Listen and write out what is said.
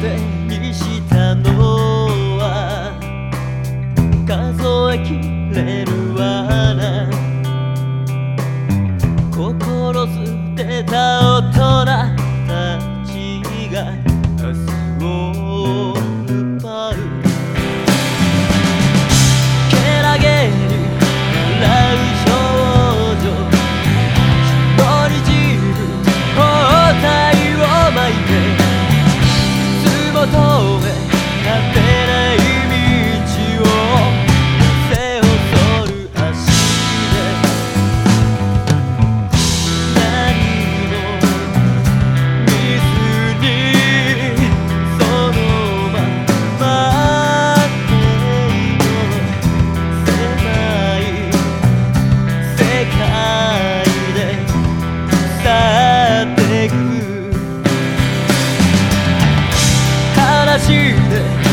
对。sud.